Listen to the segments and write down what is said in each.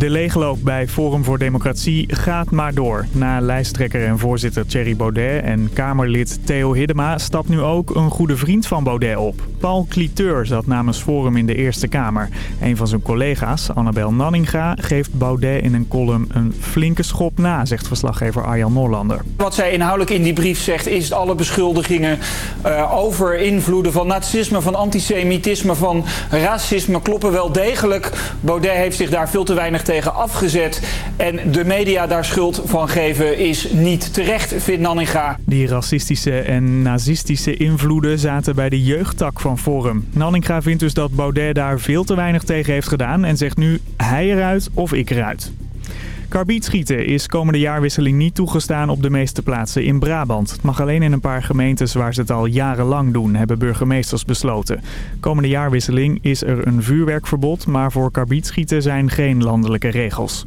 De leegloop bij Forum voor Democratie gaat maar door. Na lijsttrekker en voorzitter Thierry Baudet en Kamerlid Theo Hiddema stapt nu ook een goede vriend van Baudet op. Paul Cliteur zat namens Forum in de Eerste Kamer. Een van zijn collega's, Annabel Nanninga, geeft Baudet in een column een flinke schop na, zegt verslaggever Arjan Noorlander. Wat zij inhoudelijk in die brief zegt is alle beschuldigingen uh, over invloeden van nazisme, van antisemitisme, van racisme kloppen wel degelijk. Baudet heeft zich daar veel te weinig tegen afgezet. En de media daar schuld van geven is niet terecht, vindt Nanninga. Die racistische en nazistische invloeden zaten bij de jeugdtak van Forum. Nanninga vindt dus dat Baudet daar veel te weinig tegen heeft gedaan en zegt nu hij eruit of ik eruit. Karbietschieten is komende jaarwisseling niet toegestaan op de meeste plaatsen in Brabant. Het mag alleen in een paar gemeentes waar ze het al jarenlang doen, hebben burgemeesters besloten. Komende jaarwisseling is er een vuurwerkverbod, maar voor karbietschieten zijn geen landelijke regels.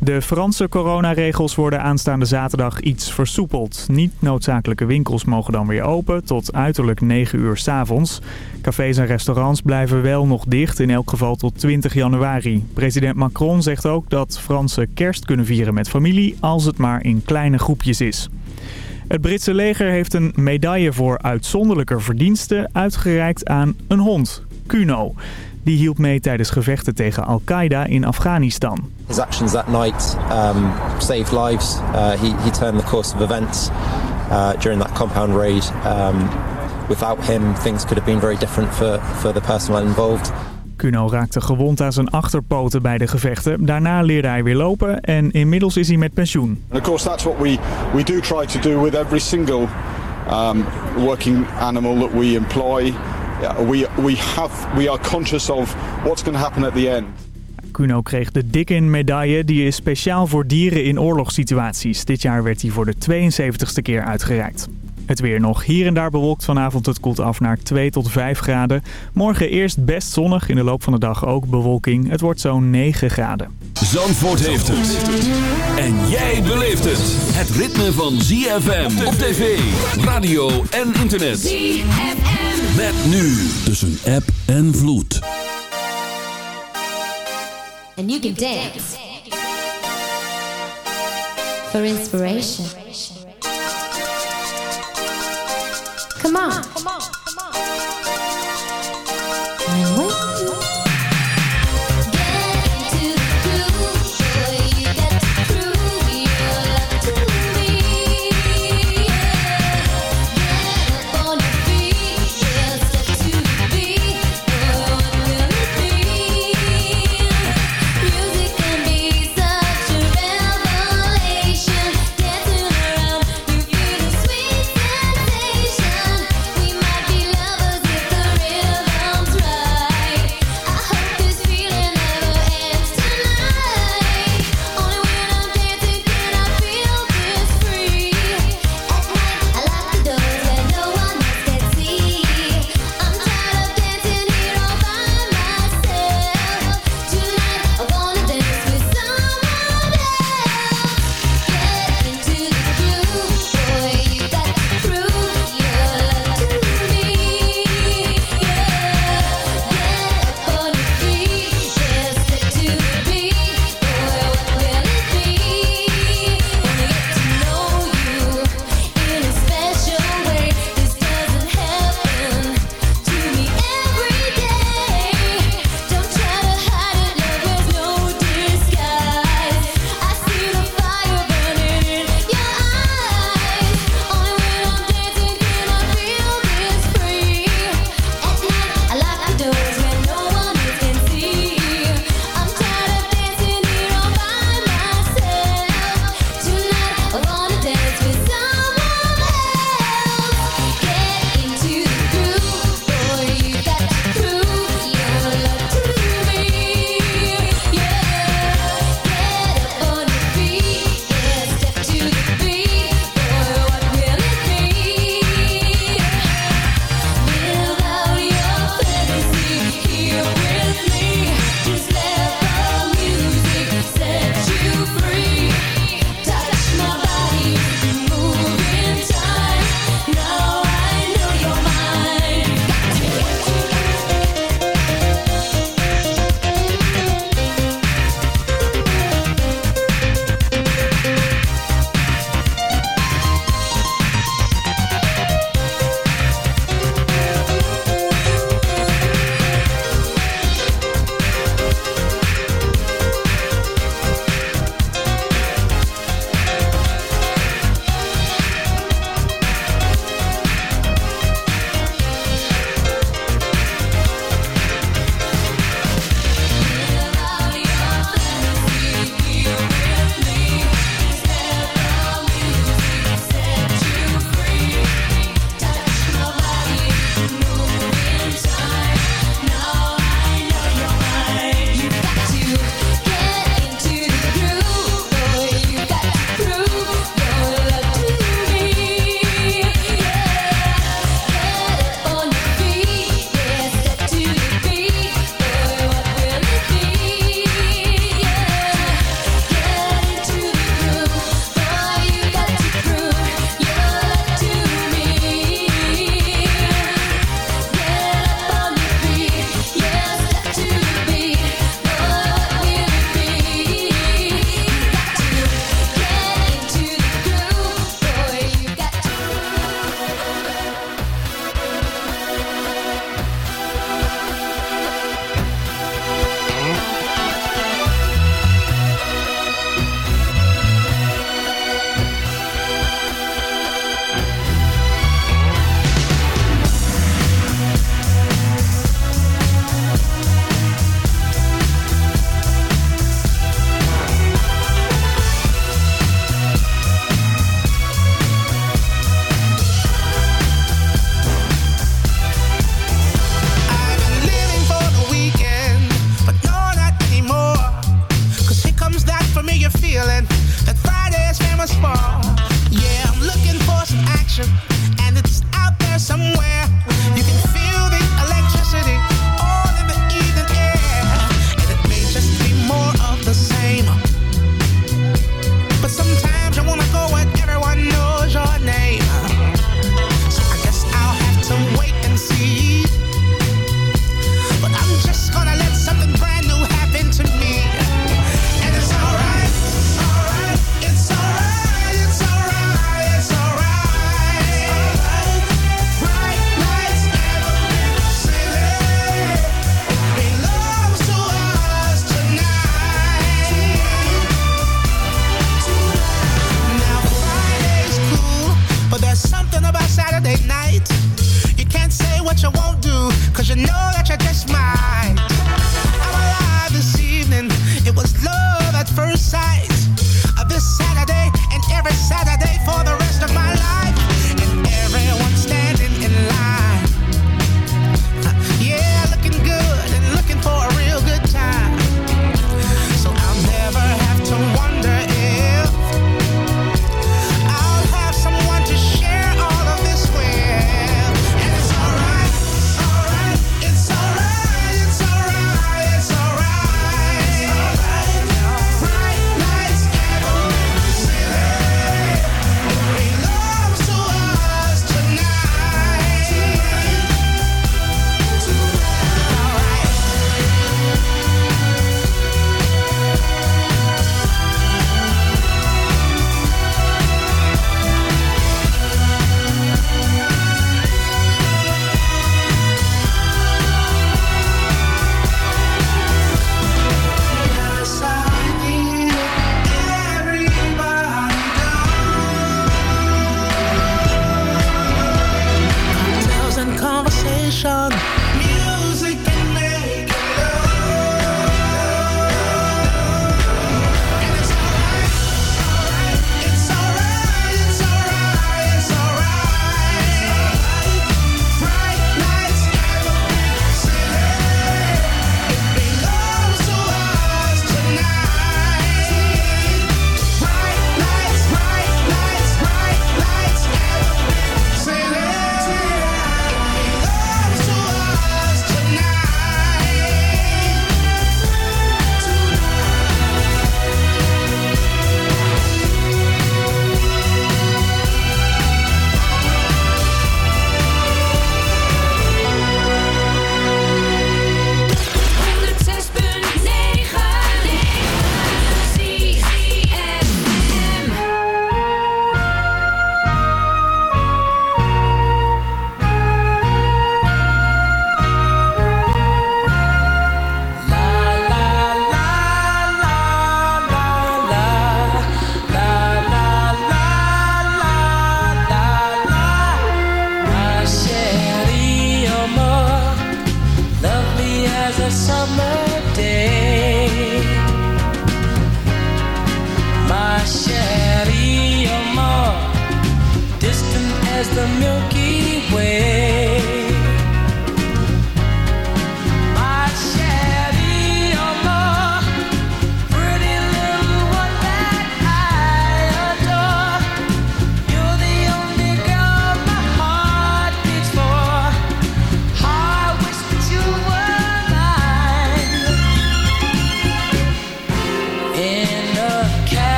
De Franse coronaregels worden aanstaande zaterdag iets versoepeld. Niet noodzakelijke winkels mogen dan weer open tot uiterlijk 9 uur s avonds. Cafés en restaurants blijven wel nog dicht, in elk geval tot 20 januari. President Macron zegt ook dat Fransen kerst kunnen vieren met familie als het maar in kleine groepjes is. Het Britse leger heeft een medaille voor uitzonderlijke verdiensten uitgereikt aan een hond, Kuno. Die hielp mee tijdens gevechten tegen Al-Qaeda in Afghanistan. His actions that night um, saved lives. Uh, he, he turned the course of events uh, during that compound raid. Um, without him, things could have been very different for, for the personnel involved. Kuno raakte gewond aan zijn achterpoten bij de gevechten. Daarna leerde hij weer lopen en inmiddels is hij met pensioen. And of course that's what we, we do try to do with every single um, working animal that we employ. We, we, have, we are conscious of what's going to happen at the end. Kuno kreeg de Dickin medaille. Die is speciaal voor dieren in oorlogssituaties. Dit jaar werd hij voor de 72ste keer uitgereikt. Het weer nog hier en daar bewolkt vanavond. Het koelt af naar 2 tot 5 graden. Morgen eerst best zonnig. In de loop van de dag ook bewolking. Het wordt zo'n 9 graden. Zandvoort heeft het. En jij beleeft het. Het ritme van ZFM op tv, radio en internet. ZFM. Met nu tussen app en vloed. And you can dance. For inspiration. Come on. Come on. Come on.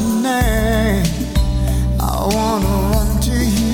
name. I wanna run to you.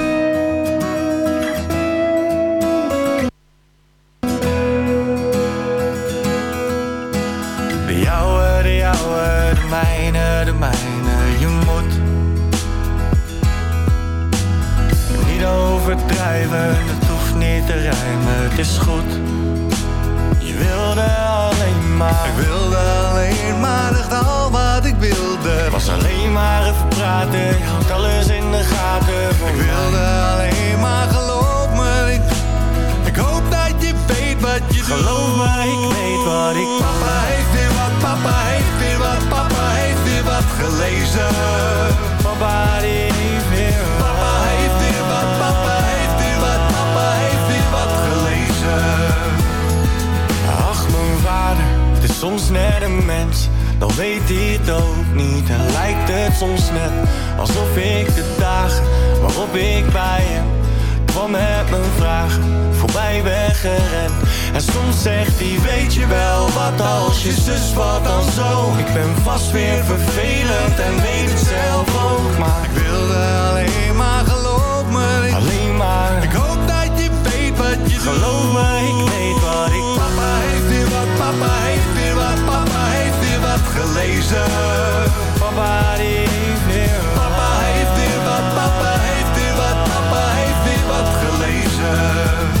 net een mens, dan weet hij het ook niet. En lijkt het soms net alsof ik de dagen waarop ik bij hem kwam met mijn vragen voorbij weggerend. En soms zegt hij: Weet je wel, wat als je zus, wat dan zo? Ik ben vast weer vervelend en weet het zelf ook. Maar ik wilde alleen maar geloof me. Alleen maar. Ik hoop dat je weet wat je geloof doet. Geloof me, ik weet wat ik. Papa heeft weer wat papa heeft gelezen. Papa heeft weer wat. Papa heeft weer wat, papa heeft weer wat, papa heeft weer wat gelezen.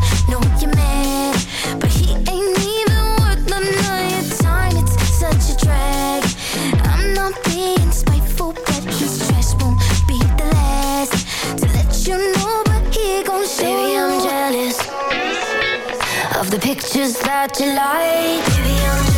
pictures that you like. Baby,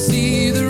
see the